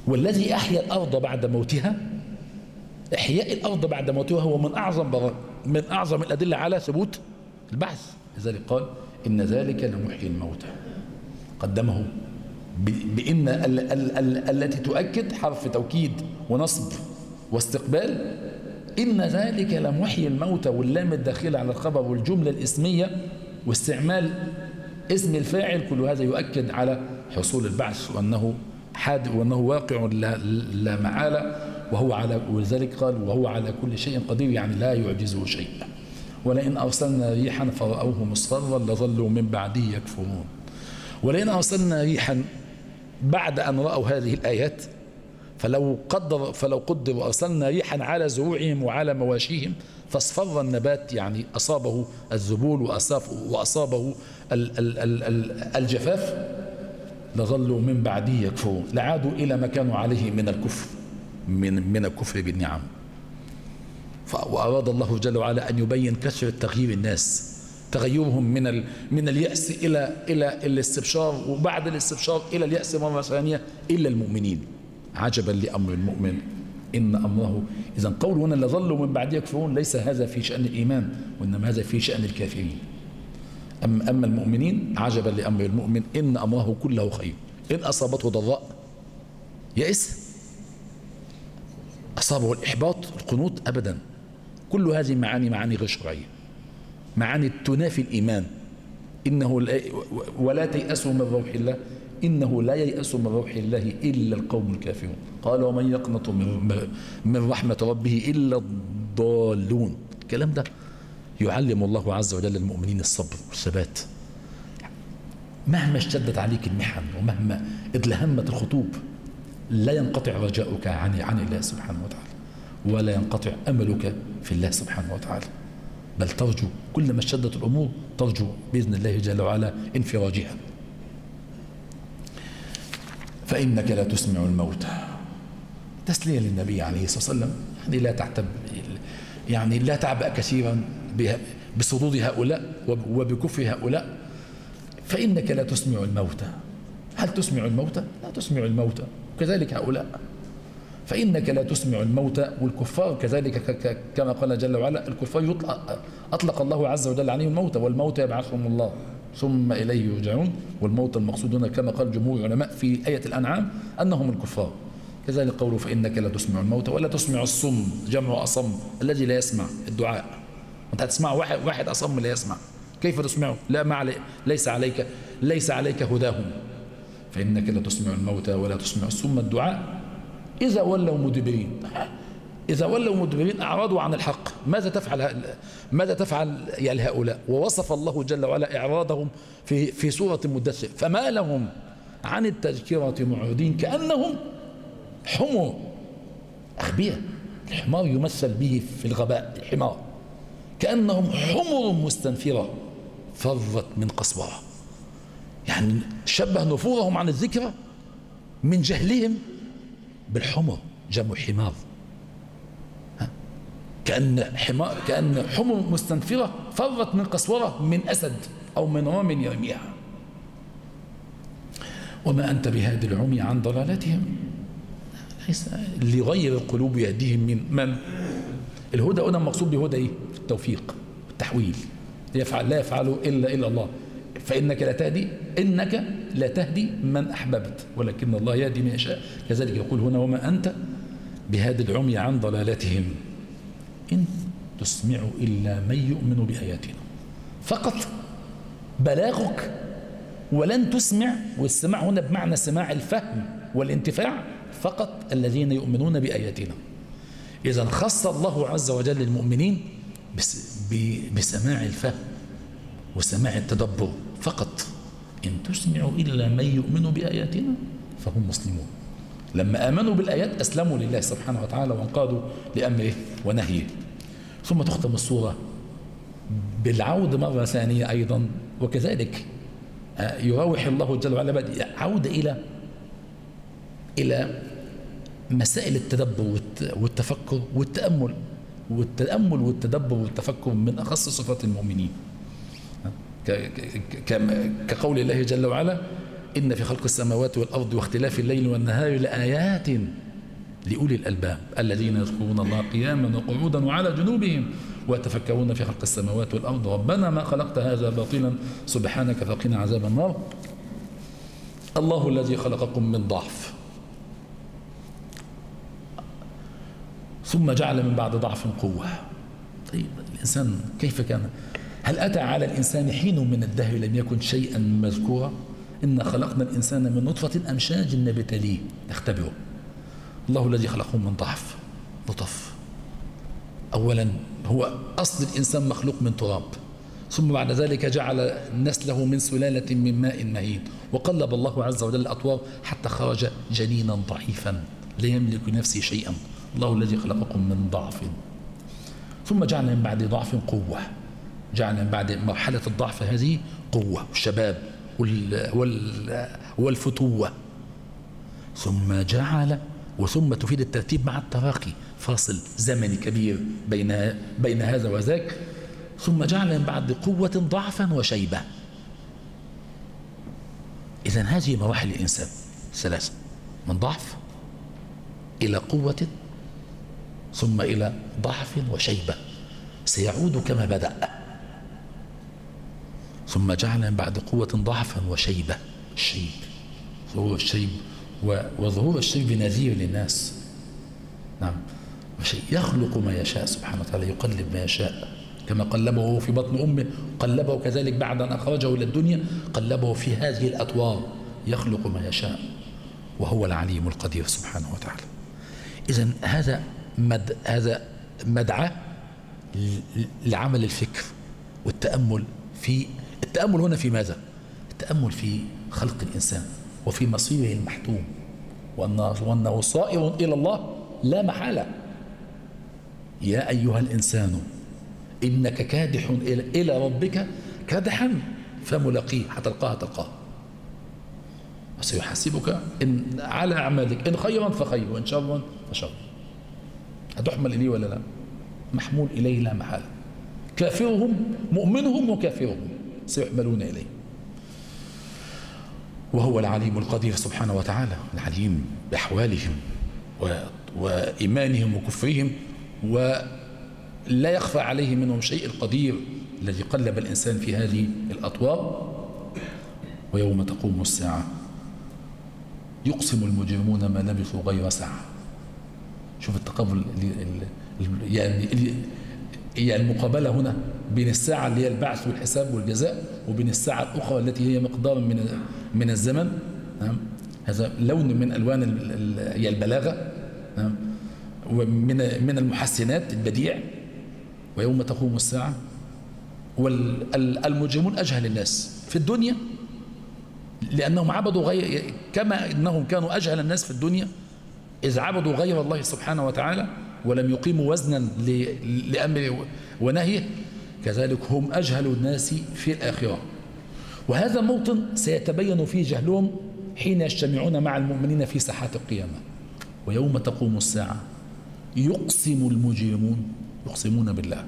والذي أحيا الأرض بعد موتها إحياء الأرض بعد موتها هو من أعظم من أعظم الأدلة على ثبوت البعث لذلك قال إن ذلك لمحيي الموتى. قدمه بإن ال ال ال التي تؤكد حرف توكيد ونصب واستقبال إن ذلك لمحيي الموتى واللام الداخلة على الخبر والجملة الإسمية واستعمال اسم الفاعل كل هذا يؤكد على حصول البعث وأنه حاد وأنه واقع لا, لا معالة وهو على ولذلك قال وهو على كل شيء قدير يعني لا يعجزه شيء. ولئن أرسلنا ريحا فرأوه مصفرا لظلوا من بعده يكفرون. ولئن أرسلنا ريحا بعد أن رأوا هذه الآيات فلو قدر فلو قدر وأرسلنا ريحا على زروعهم وعلى مواشيهم فاصفر النبات يعني أصابه الذبول وأصابه الجفاف لظلوا من بعده يكفرون. لعادوا إلى ما كانوا عليه من الكفر من من الكفر بالنعم. وأراد الله جل وعلا أن يبين كثرة تغيير الناس. تغيرهم من من اليأس إلى إلى الاستبشار وبعد الاستبشار إلى اليأس مرة ثانية إلا المؤمنين. عجبا لأمر المؤمن. إن أمره إذا قول هنا لظلوا من بعد يكفرون ليس هذا في شأن الإيمان وإنما هذا في شأن الكافرين. أما, أما المؤمنين عجبا لأمر المؤمن إن أمره كله خير. إن أصابته ضراء يئس. أصابه الإحباط القنوط أبدا. كل هذه معاني معاني غير شرعية. معاني تنافي الإيمان. إنه لا ولا تيأسوا من روح الله. إنه لا ييأس من روح الله إلا القوم الكافرون. قال ومن يقنط من, رحمة ربه إلا الضالون. الكلام ده يعلم الله عز وجل المؤمنين الصبر والثبات. مهما اشتدت عليك المحن ومهما ادلهمت الخطوب لا ينقطع رجاؤك عن عن الله سبحانه وتعالى ولا ينقطع أملك في الله سبحانه وتعالى. بل ترجو كلما اشتدت الأمور ترجو بإذن الله جل وعلا انفراجها. فإنك لا تسمع الموتى تسلية للنبي عليه الصلاة والسلام. يعني لا تعتب يعني لا تعبأ كثيرا بصدود هؤلاء وبكفر هؤلاء. فإنك لا تسمع الموتى هل تسمع الموتى؟ لا تسمع الموتى وكذلك هؤلاء. فإنك لا تسمع الموتى والكفار. كذلك كما قال جل وعلا الكفار يطلق أطلق الله عز وجل عليهم الموتى والموتى يبعثهم الله. ثم إليه يرجعون. والموت المقصود هنا كما قال جمهور العلماء في آية الأنعام أنهم الكفار. كذلك قوله فإنك لا تسمع الموتى ولا تسمع الصم جمع أصم الذي لا يسمع الدعاء. أنت هتسمع واحد, واحد أصم لا يسمع. كيف تسمعه؟ لا ما علي ليس عليك ليس عليك هداهم. فإنك لا تسمع الموتى ولا تسمع الصم الدعاء. إذا ولوا مدبرين. إذا ولوا مدبرين أعرضوا عن الحق ماذا تفعل ماذا تفعل يعني هؤلاء؟ ووصف الله جل وعلا إعراضهم في في سورة المدثر فما لهم عن التذكرة معرضين؟ كأنهم حمر أخبية الحمار يمثل به في الغباء الحمار. كأنهم حمر مستنفرة فرت من قسورة يعني شبه نفورهم عن الذكرى من جهلهم بالحمر جمع حمار. كأن حمار كأن حمر مستنفرة فرت من قسورة من أسد أو من رام يرميها وما أنت بهذه العمي عن ضلالتهم لغير القلوب يهديهم من من؟ الهدى هنا المقصود بهدى إيه؟ التوفيق التحويل. يفعل لا يفعله إلا إلا الله. فإنك لا تهدي إنك لا تهدي من أحببت ولكن الله يهدي من يشاء. كذلك يقول هنا وما أنت بهذه العمي عن ضلالتهم إن تسمع إلا من يؤمن بآياتنا. فقط بلاغك ولن تسمع والسماع هنا بمعنى سماع الفهم والانتفاع فقط الذين يؤمنون بآياتنا. إذا خص الله عز وجل المؤمنين بسماع الفهم وسماع التدبر فقط. إن تسمعوا إلا من يؤمن بآياتنا فهم مسلمون. لما آمنوا بالآيات أسلموا لله سبحانه وتعالى وانقادوا لأمره ونهيه. ثم تختم الصورة بالعودة مرة ثانية أيضا وكذلك آه، يراوح الله جل وعلا عودة إلى إلى مسائل التدبر والتفكر والتأمل والتأمل والتدبر والتفكر من أخص صفات المؤمنين. كقول الله جل وعلا إن في خلق السماوات والأرض واختلاف الليل والنهار لآيات لأولي الألباب الذين يذكرون الله قياما وقعودا وعلى جنوبهم ويتفكرون في خلق السماوات والأرض. ربنا ما خلقت هذا باطلا سبحانك فقنا عذاب النار. الله الذي خلقكم من ضعف. ثم جعل من بعد ضعف قوة. طيب الإنسان كيف كان؟ هل أتى على الإنسان حين من الدهر لم يكن شيئا مذكورا؟ إن خلقنا الإنسان من نطفة أمشاج نبتليه نختبره الله الذي خلقهم من ضعف نطف. أولا هو أصل الإنسان مخلوق من تراب. ثم بعد ذلك جعل نسله من سلالة من ماء مهين. وقلب الله عز وجل الأطوار حتى خرج جنينا ضعيفا لا يملك نفسه شيئا. الله الذي خلقكم من ضعف. ثم جعل من بعد ضعف قوة. جعل من بعد مرحلة الضعف هذه قوة. والشباب والفتوة. ثم جعل وثم تفيد الترتيب مع التراقي. فاصل زمني كبير بين بين هذا وذاك. ثم جعل من بعد قوة ضعفا وشيبة. إذا هذه مراحل الإنسان. ثلاثة. من ضعف إلى قوة ثم إلى ضعف وشيبة. سيعود كما بدأ. ثم جعل من بعد قوة ضعفا وشيبة. الشيب ظهور الشيب وظهور الشيب نذير للناس. نعم. يخلق ما يشاء سبحانه وتعالى يقلب ما يشاء. كما قلبه في بطن أمه قلبه كذلك بعد أن أخرجه إلى الدنيا قلبه في هذه الأطوار. يخلق ما يشاء. وهو العليم القدير سبحانه وتعالى. إذا هذا مد هذا مدعاة لعمل الفكر والتأمل في التأمل هنا في ماذا؟ التأمل في خلق الإنسان وفي مصيره المحتوم وأنه صائر إلى الله لا محالة. يا أيها الإنسان إنك كادح إلى ربك كادحا فملاقيه حتلقاها تلقاه. وسيحاسبك إن على أعمالك إن خيرا فخير وإن شرا فشر هتحمل إليه ولا لا؟ محمول إليه لا محالة. كافرهم مؤمنهم وكافرهم. سيحملون إليه. وهو العليم القدير سبحانه وتعالى العليم بأحوالهم وإيمانهم وكفرهم ولا يخفى عليه منهم شيء القدير الذي قلب الإنسان في هذه الأطوار. ويوم تقوم الساعة يقسم المجرمون ما لبثوا غير ساعة. شوف التقابل يعني يعني المقابلة هنا بين الساعة اللي هي البعث والحساب والجزاء وبين الساعة الأخرى التي هي مقدار من من الزمن. نعم. هذا لون من ألوان هي البلاغة. نعم. ومن من المحسنات البديع. ويوم تقوم الساعة. والمجرمون أجهل الناس في الدنيا لأنهم عبدوا غير كما أنهم كانوا أجهل الناس في الدنيا إذ عبدوا غير الله سبحانه وتعالى. ولم يقيموا وزنا لأمر ونهيه كذلك هم أجهل الناس في الآخرة. وهذا موطن سيتبين فيه جهلهم حين يجتمعون مع المؤمنين في ساحات القيامة. ويوم تقوم الساعة يقسم المجرمون يقسمون بالله.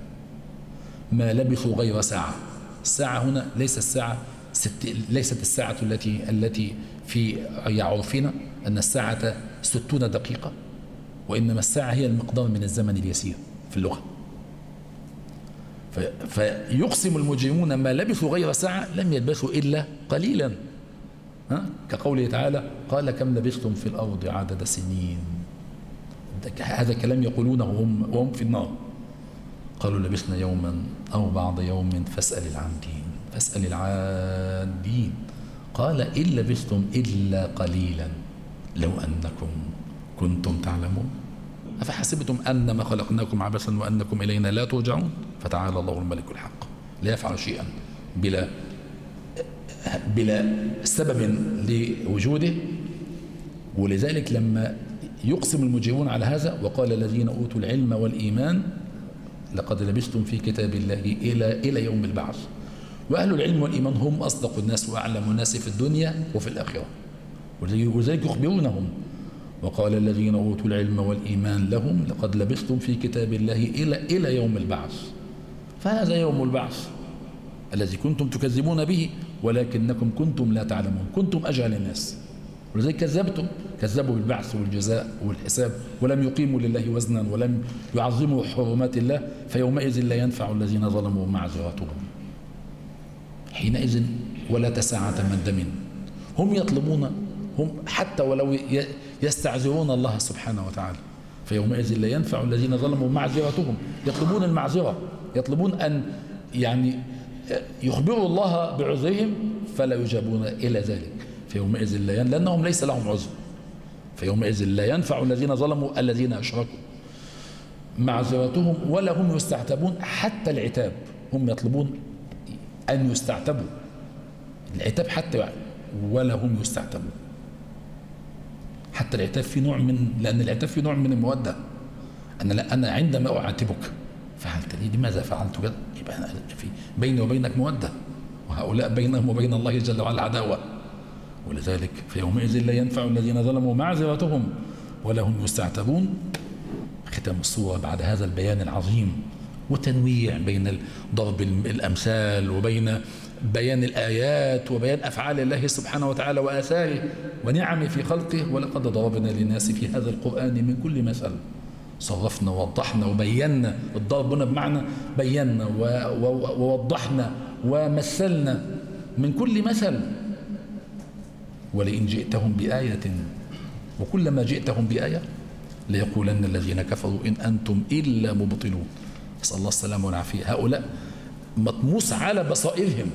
ما لبثوا غير ساعة. الساعة هنا ليس الساعة ست ليست الساعة التي التي في عرفنا أن الساعة ستون دقيقة. وإنما الساعة هي المقدار من الزمن اليسير في اللغة. فيقسم المجرمون ما لبثوا غير ساعة لم يلبثوا إلا قليلا. ها؟ كقوله تعالى قال كم لبثتم في الأرض عدد سنين. هذا كلام يقولونه وهم, وهم في النار. قالوا لبثنا يوما أو بعض يوم فاسأل العامدين فاسأل العادين قال إن لبثتم إلا قليلا لو أنكم كنتم تعلمون؟ أفحسبتم أنما خلقناكم عبثا وأنكم إلينا لا ترجعون؟ فتعالى الله الملك الحق لا يفعل شيئا بلا بلا سبب لوجوده. ولذلك لما يقسم المجرمون على هذا وقال الذين أوتوا العلم والإيمان لقد لبستم في كتاب الله إلى إلى يوم البعث. وأهل العلم والإيمان هم أصدق الناس وأعلم الناس في الدنيا وفي الآخرة. ولذلك يخبرونهم وقال الذين أوتوا العلم والإيمان لهم لقد لبثتم في كتاب الله إلى, إلى يوم البعث. فهذا يوم البعث الذي كنتم تكذبون به ولكنكم كنتم لا تعلمون كنتم أجهل الناس. ولذلك كذبتم كذبوا بالبعث والجزاء والحساب ولم يقيموا لله وزنا ولم يعظموا حرمات الله فيومئذ لا ينفع الذين ظلموا معذرتهم حينئذ ولا تساعة من دم. هم يطلبون هم حتى ولو يستعذرون الله سبحانه وتعالى. فيومئذ لا ينفع الذين ظلموا معذرتهم. يطلبون المعذرة. يطلبون أن يعني يخبروا الله بعذرهم فلا يجابون إلى ذلك. فيومئذ لا ين... لأنهم ليس لهم عذر. فيومئذ لا ينفع الذين ظلموا الذين أشركوا. معذرتهم ولا هم يستعتبون حتى العتاب. هم يطلبون أن يستعتبوا. العتاب حتى ولا هم يستعتبون. حتى العتاب في نوع من لأن العتاب في نوع من المودة. أنا لا أنا عندما أعاتبك فعلت لي لماذا فعلت كذا يبقى أنا في بيني وبينك مودة. وهؤلاء بينهم وبين الله جل وعلا عداوة. ولذلك في يومئذ لا ينفع الذين ظلموا معذرتهم ولا هم يستعتبون. ختام الصورة بعد هذا البيان العظيم وتنويع بين ضرب الأمثال وبين بيان الآيات وبيان أفعال الله سبحانه وتعالى وآثاره ونعمه في خلقه ولقد ضربنا للناس في هذا القرآن من كل مثل. صرفنا ووضحنا وبينا الضرب هنا بمعنى بينا ووضحنا ومثلنا من كل مثل. ولئن جئتهم بآية وكلما جئتهم بآية ليقولن الذين كفروا إن أنتم إلا مبطلون. نسأل الله السلامة والعافية. هؤلاء مطموس على بصائرهم.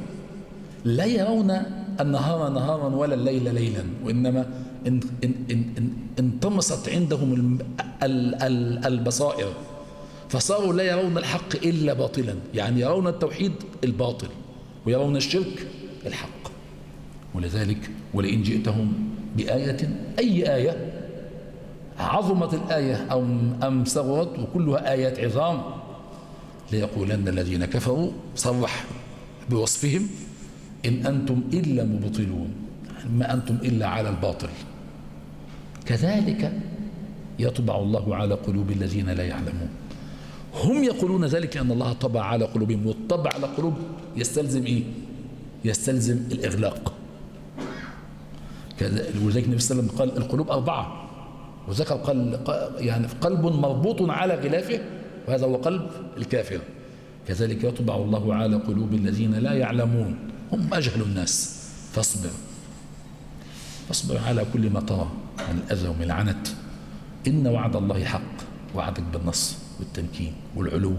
لا يرون النهار نهارا ولا الليل ليلا وإنما ان ان ان انطمست عندهم البصائر. فصاروا لا يرون الحق إلا باطلا يعني يرون التوحيد الباطل ويرون الشرك الحق. ولذلك ولئن جئتهم بآية أي آية؟ عظمت الآية أم, أم صغرت وكلها آيات عظام. ليقولن الذين كفروا صرح بوصفهم إن أنتم إلا مبطلون ما أنتم إلا على الباطل. كذلك يطبع الله على قلوب الذين لا يعلمون. هم يقولون ذلك أن الله طبع على قلوبهم والطبع على قلوب يستلزم إيه؟ يستلزم الإغلاق. ولذلك النبي صلى الله عليه وسلم قال القلوب أربعة. وذكر قال يعني قلب مربوط على غلافه وهذا هو قلب الكافر. كذلك يطبع الله على قلوب الذين لا يعلمون. هم أجهل الناس. فاصبر. فاصبر على كل ما ترى من الأذى ومن العنت إن وعد الله حق. وعدك بالنص والتمكين والعلو.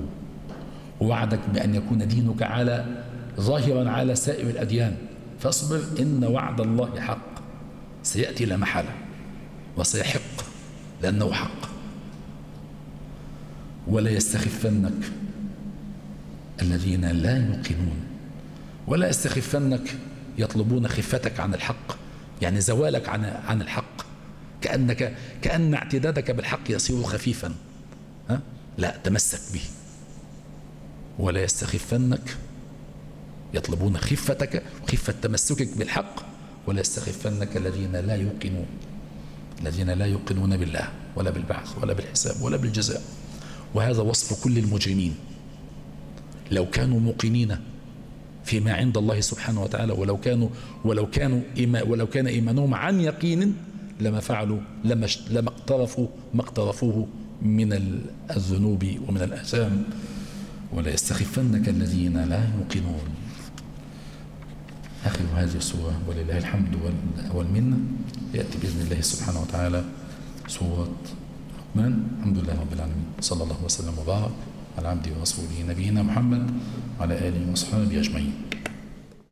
ووعدك بأن يكون دينك على ظاهرا على سائر الأديان. فاصبر إن وعد الله حق. سيأتي لا محالة وسيحق لأنه حق. ولا يستخفنك الذين لا يوقنون. ولا يستخفنك يطلبون خفتك عن الحق يعني زوالك عن عن الحق. كأنك كأن اعتدادك بالحق يصير خفيفا. ها؟ لا تمسك به. ولا يستخفنك يطلبون خفتك وخفة تمسكك بالحق. ولا يستخفنك الذين لا يوقنون. الذين لا يوقنون بالله ولا بالبعث ولا بالحساب ولا بالجزاء. وهذا وصف كل المجرمين. لو كانوا موقنين فيما عند الله سبحانه وتعالى ولو كانوا ولو كانوا ولو كان إيمانهم عن يقين لما فعلوا لما لما اقترفوا ما اقترفوه من الذنوب ومن الأثام. ولا يستخفنك الذين لا يوقنون. آخر هذه السورة ولله الحمد والمنة. يأتي بإذن الله سبحانه وتعالى سورة الرحمن. الحمد لله رب العالمين. صلى الله وسلم وبارك. على عبده ورسوله نبينا محمد وعلى آله وأصحابه أجمعين.